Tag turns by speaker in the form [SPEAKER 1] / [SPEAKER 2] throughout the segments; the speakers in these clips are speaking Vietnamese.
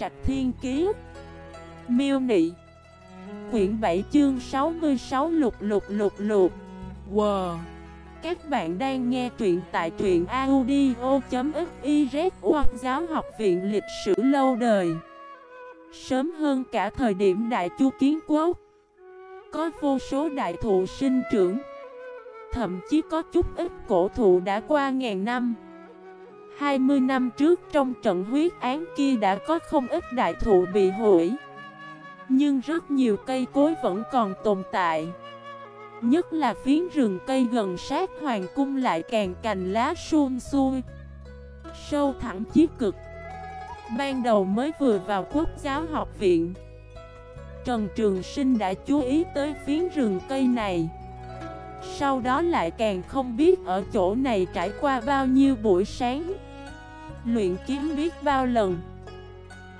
[SPEAKER 1] Trạch Thiên Kiế Miêu Nị. Quyển 7 chương 66 lục lục lục lục. Wow Các bạn đang nghe truyện tại truyện audio.xyz Hoặc giáo học viện lịch sử lâu đời. Sớm hơn cả thời điểm đại chu kiến quốc. Có vô số đại thụ sinh trưởng. Thậm chí có chút ít cổ thụ đã qua ngàn năm. 20 năm trước trong trận huyết án kia đã có không ít đại thụ bị hủy. Nhưng rất nhiều cây cối vẫn còn tồn tại. Nhất là phiến rừng cây gần sát hoàng cung lại càng cành lá suôn xuôi Sâu thẳng chí cực. Ban đầu mới vừa vào quốc giáo học viện. Trần Trường Sinh đã chú ý tới phiến rừng cây này. Sau đó lại càng không biết ở chỗ này trải qua bao nhiêu buổi sáng. Luyện kiếm biết bao lần.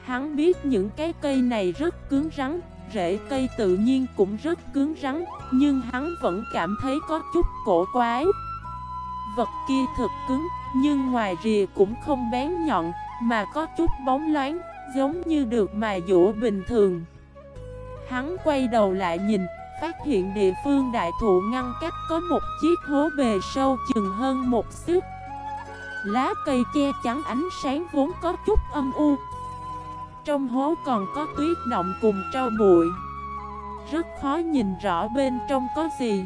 [SPEAKER 1] Hắn biết những cái cây này rất cứng rắn, Rễ cây tự nhiên cũng rất cứng rắn, Nhưng hắn vẫn cảm thấy có chút cổ quái. Vật kia thật cứng, Nhưng ngoài rìa cũng không bén nhọn, Mà có chút bóng loáng, Giống như được mài dũa bình thường. Hắn quay đầu lại nhìn, Phát hiện địa phương đại thụ ngăn cách có một chiếc hố bề sâu chừng hơn một xước. Lá cây che chắn ánh sáng vốn có chút âm u. Trong hố còn có tuyết động cùng trao bụi. Rất khó nhìn rõ bên trong có gì.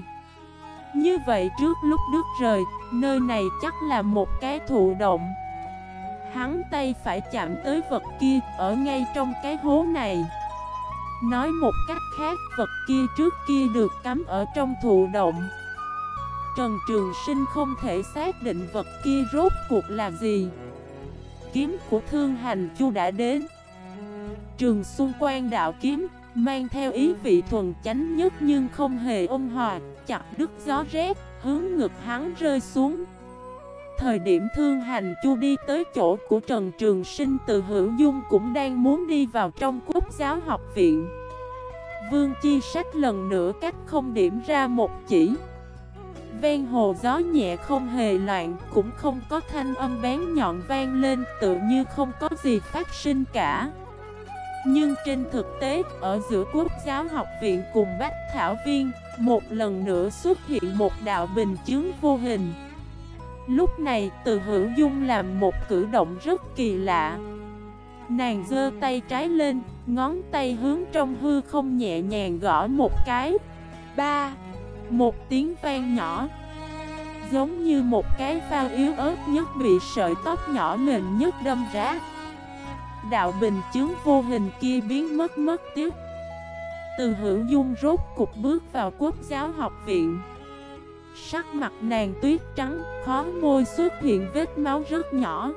[SPEAKER 1] Như vậy trước lúc đứt rời, Nơi này chắc là một cái thụ động. Hắn tay phải chạm tới vật kia Ở ngay trong cái hố này. Nói một cách khác, Vật kia trước kia được cắm ở trong thụ động. Trần Trường Sinh không thể xác định vật kia rốt cuộc là gì. Kiếm của Thương Hành Chu đã đến. Trường Xuân Quan đạo kiếm Mang theo ý vị thuần chánh nhất nhưng không hề ôn hòa, Chặt đứt gió rét, Hướng ngực hắn rơi xuống. Thời điểm Thương Hành Chu đi tới chỗ của Trần Trường Sinh từ Hữu Dung cũng đang muốn đi vào trong quốc giáo học viện. Vương Chi Sách lần nữa cách không điểm ra một chỉ. Ven hồ gió nhẹ không hề loạn, Cũng không có thanh âm bén nhọn vang lên, Tự như không có gì phát sinh cả. Nhưng trên thực tế, Ở giữa quốc giáo học viện cùng Bách Thảo Viên, Một lần nữa xuất hiện một đạo bình chứng vô hình. Lúc này, từ hữu dung làm một cử động rất kỳ lạ. Nàng giơ tay trái lên, Ngón tay hướng trong hư không nhẹ nhàng gõ một cái. Ba một tiếng vang nhỏ. Giống như một cái phao yếu ớt nhất bị sợi tóc nhỏ mềm nhất đâm ra. Đạo bình chứng vô hình kia biến mất mất tiếc Từ hữu dung rốt cục bước vào quốc giáo học viện. Sắc mặt nàng tuyết trắng, khó môi xuất hiện vết máu rất nhỏ.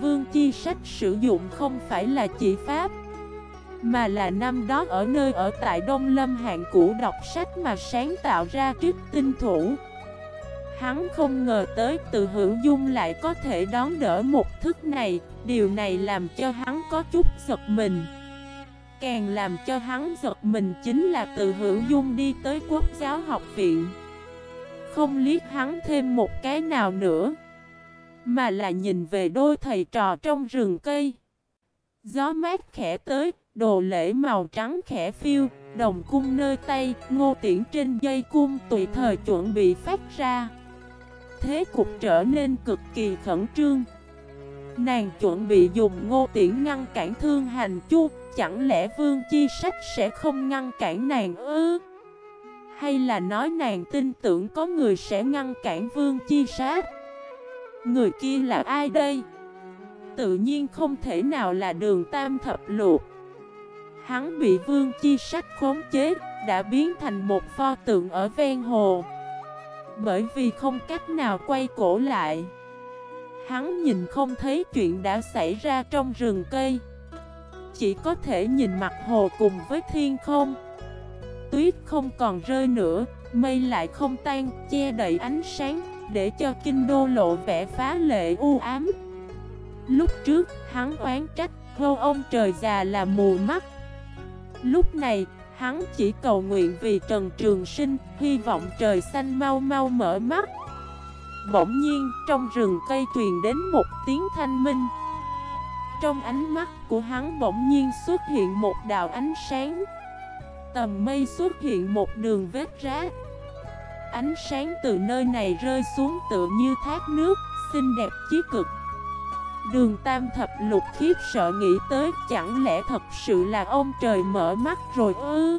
[SPEAKER 1] Vương Chi Sách sử dụng không phải là chỉ pháp mà là năm đó ở nơi ở tại Đông Lâm hạng cũ đọc sách mà sáng tạo ra trích tinh thủ. Hắn không ngờ tới từ hữu dung lại có thể đón đỡ một thức này Điều này làm cho hắn có chút giật mình. Càng làm cho hắn giật mình chính là từ hữu dung đi tới quốc giáo học viện. Không liếc hắn thêm một cái nào nữa Mà là nhìn về đôi thầy trò trong rừng cây. Gió mát khẽ tới, đồ lễ màu trắng khẽ phiêu, đồng cung nơi tay, ngô tiễn trên dây cung tùy thời chuẩn bị phát ra. Thế cục trở nên cực kỳ khẩn trương. Nàng chuẩn bị dùng ngô tiễn ngăn cản thương hành chu, chẳng lẽ vương chi sách sẽ không ngăn cản nàng ư? Hay là nói nàng tin tưởng có người sẽ ngăn cản vương chi sát? Người kia là ai đây? tự nhiên không thể nào là đường tam thập luộc Hắn bị vương chi sách khống chế, đã biến thành một pho tượng ở ven hồ. Bởi vì không cách nào quay cổ lại Hắn nhìn không thấy chuyện đã xảy ra trong rừng cây. Chỉ có thể nhìn mặt hồ cùng với thiên không. Tuyết không còn rơi nữa, mây lại không tan, che đậy ánh sáng Để cho kinh đô lộ vẻ phá lệ u ám. Lúc trước, hắn oán trách, hô ông trời già là mù mắt. Lúc này, hắn chỉ cầu nguyện vì Trần Trường Sinh, hy vọng trời xanh mau mau mở mắt. Bỗng nhiên, trong rừng cây truyền đến một tiếng thanh minh. Trong ánh mắt của hắn bỗng nhiên xuất hiện một đạo ánh sáng. Tầm mây xuất hiện một đường vết rác. Ánh sáng từ nơi này rơi xuống tựa như thác nước Xinh đẹp chí cực. Đường tam thập lục khiếp sợ nghĩ tới, Chẳng lẽ thật sự là ông trời mở mắt rồi ư?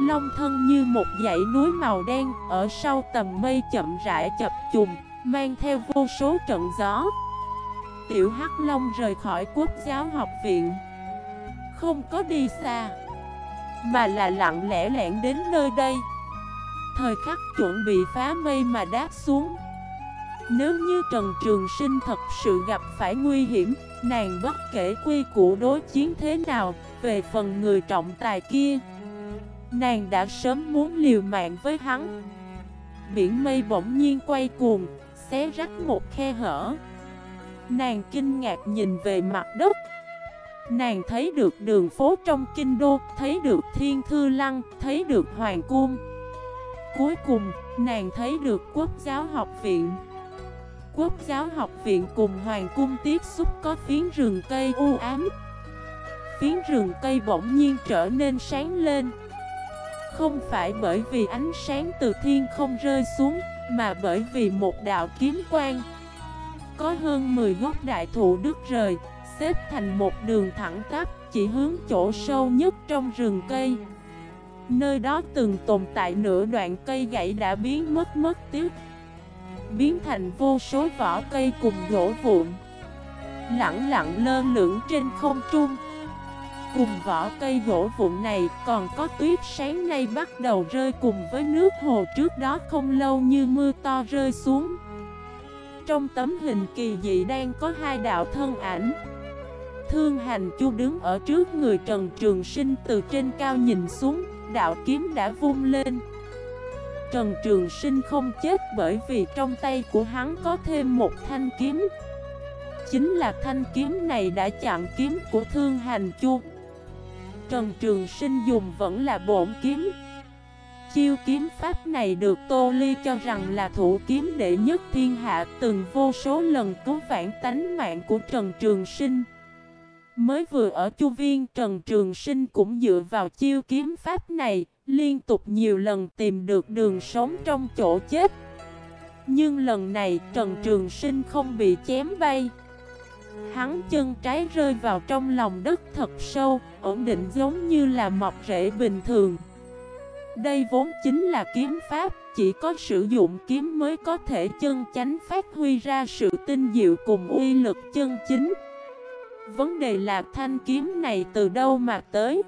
[SPEAKER 1] Long thân như một dãy núi màu đen, Ở sau tầm mây chậm rãi chập trùng Mang theo vô số trận gió. Tiểu Hắc Long rời khỏi quốc giáo học viện. Không có đi xa, Mà là lặng lẽ lẻn đến nơi đây. Thời khắc chuẩn bị phá mây mà đáp xuống nếu như Trần Trường Sinh thật sự gặp phải nguy hiểm Nàng bất kể quy củ đối chiến thế nào Về phần người trọng tài kia Nàng đã sớm muốn liều mạng với hắn. Biển mây bỗng nhiên quay cuồng Xé rách một khe hở. Nàng kinh ngạc nhìn về mặt đất. Nàng thấy được đường phố trong kinh đô Thấy được thiên thư lăng Thấy được hoàng cung. Cuối cùng, nàng thấy được quốc giáo học viện. Quốc giáo học viện cùng hoàng cung tiếp xúc có phiến rừng cây u ám. Phiến rừng cây bỗng nhiên trở nên sáng lên. Không phải bởi vì ánh sáng từ thiên không rơi xuống, Mà bởi vì một đạo kiếm quang. Có hơn 10 gốc đại thụ đứt rời, Xếp thành một đường thẳng tắp, Chỉ hướng chỗ sâu nhất trong rừng cây. Nơi đó từng tồn tại nửa đoạn cây gãy đã biến mất mất tiếc Biến thành vô số vỏ cây cùng gỗ vụn. Lặng lặng lơ lửng trên không trung. Cùng vỏ cây gỗ vụn này còn có tuyết sáng nay bắt đầu rơi cùng với nước hồ trước đó không lâu như mưa to rơi xuống. Trong tấm hình kỳ dị đang có hai đạo thân ảnh. Thương hành chu đứng ở trước người Trần Trường Sinh từ trên cao nhìn xuống, đạo kiếm đã vung lên. Trần Trường Sinh không chết bởi vì trong tay của hắn có thêm một thanh kiếm. Chính là thanh kiếm này đã chặn kiếm của Thương Hành Chu. Trần Trường Sinh dùng vẫn là bổn kiếm. Chiêu kiếm pháp này được Tô Ly cho rằng là thủ kiếm đệ nhất thiên hạ, Từng vô số lần cứu vãn tánh mạng của Trần Trường Sinh. Mới vừa ở chu viên Trần Trường Sinh cũng dựa vào chiêu kiếm pháp này, liên tục nhiều lần tìm được đường sống trong chỗ chết. Nhưng lần này Trần Trường Sinh không bị chém bay. Hắn chân trái rơi vào trong lòng đất thật sâu, ổn định giống như là mọc rễ bình thường. Đây vốn chính là kiếm pháp, chỉ có sử dụng kiếm mới có thể chân chánh phát huy ra sự tinh diệu cùng uy lực chân chính. Vấn đề là thanh kiếm này từ đâu mà tới?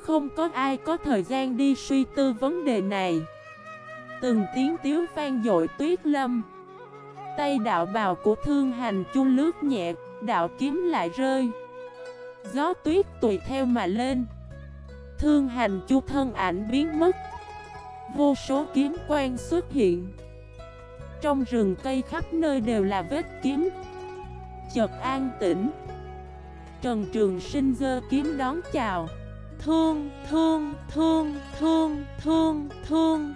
[SPEAKER 1] Không có ai có thời gian đi suy tư vấn đề này. Từng tiếng tiếu vang dội tuyết lâm. Tay đạo bào của thương hành chu lướt nhẹ, Đạo kiếm lại rơi. Gió tuyết tùy theo mà lên. Thương hành chu thân ảnh biến mất. Vô số kiếm quang xuất hiện. Trong rừng cây khắp nơi đều là vết kiếm. Chợt an tĩnh. Trần Trường Sinh dơ kiếm đón chào. Thương, thương, thương, thương, thương, thương.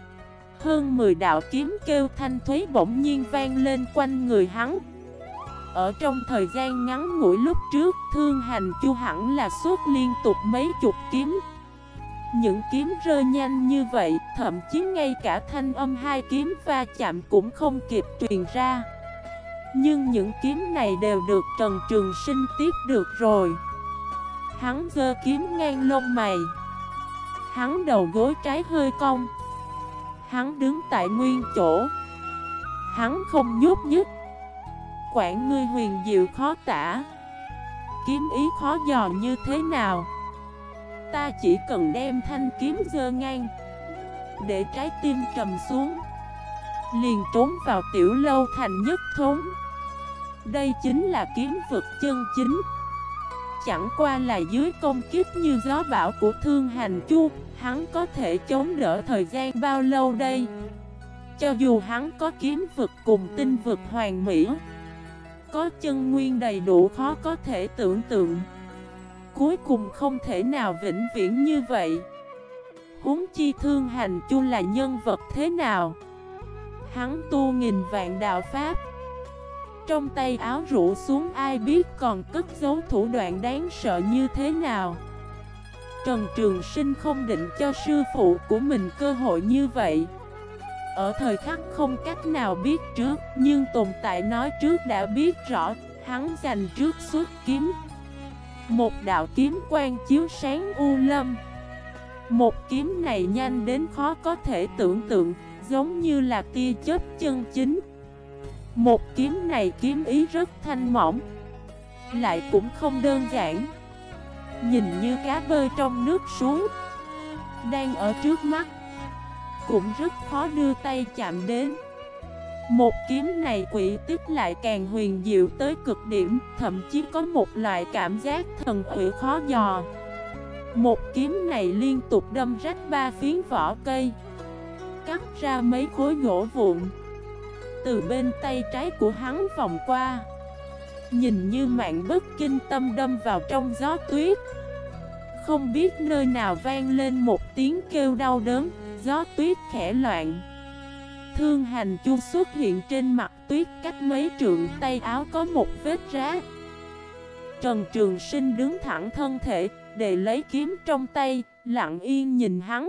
[SPEAKER 1] Hơn 10 đạo kiếm kêu thanh thuế bỗng nhiên vang lên quanh người hắn. Ở trong thời gian ngắn ngủi lúc trước Thương hành chu hẳn là suốt liên tục mấy chục kiếm. Những kiếm rơi nhanh như vậy Thậm chí ngay cả thanh âm hai kiếm va chạm cũng không kịp truyền ra nhưng những kiếm này đều được Trần Trường Sinh tiếp được rồi. Hắn dơ kiếm ngang lông mày. Hắn đầu gối trái hơi cong. Hắn đứng tại nguyên chỗ. Hắn không nhúc nhích. Quảng ngươi huyền diệu khó tả. Kiếm ý khó dò như thế nào? Ta chỉ cần đem thanh kiếm dơ ngang, Để trái tim trầm xuống. Liền trốn vào tiểu lâu thành nhất thốn. Đây chính là kiếm vực chân chính. Chẳng qua là dưới công kiếp như gió bão của thương hành chu, Hắn có thể chống đỡ thời gian bao lâu đây? Cho dù hắn có kiếm vực cùng tinh vực hoàn mỹ, Có chân nguyên đầy đủ khó có thể tưởng tượng. Cuối cùng không thể nào vĩnh viễn như vậy. Huống chi thương hành chu là nhân vật thế nào? Hắn tu nghìn vạn đạo Pháp. Trong tay áo rũ xuống ai biết còn cất giấu thủ đoạn đáng sợ như thế nào. Trần Trường Sinh không định cho sư phụ của mình cơ hội như vậy. Ở thời khắc không cách nào biết trước, Nhưng tồn tại nói trước đã biết rõ, Hắn giành trước suốt kiếm. Một đạo kiếm quang chiếu sáng u lâm. Một kiếm này nhanh đến khó có thể tưởng tượng. Giống như là tia chớp chân chính. Một kiếm này kiếm ý rất thanh mỏng Lại cũng không đơn giản. Nhìn như cá bơi trong nước xuống, Đang ở trước mắt Cũng rất khó đưa tay chạm đến. Một kiếm này quỷ tức lại càng huyền diệu tới cực điểm Thậm chí có một loại cảm giác thần quỷ khó dò. Một kiếm này liên tục đâm rách ba phiến vỏ cây. Cắt ra mấy khối gỗ vụn. Từ bên tay trái của hắn vòng qua. Nhìn như mạng bất kinh tâm đâm vào trong gió tuyết. Không biết nơi nào vang lên một tiếng kêu đau đớn, Gió tuyết khẽ loạn. Thương hành chu xuất hiện trên mặt tuyết cách mấy trượng, tay áo có một vết rá Trần Trường Sinh đứng thẳng thân thể, Để lấy kiếm trong tay, Lặng yên nhìn hắn.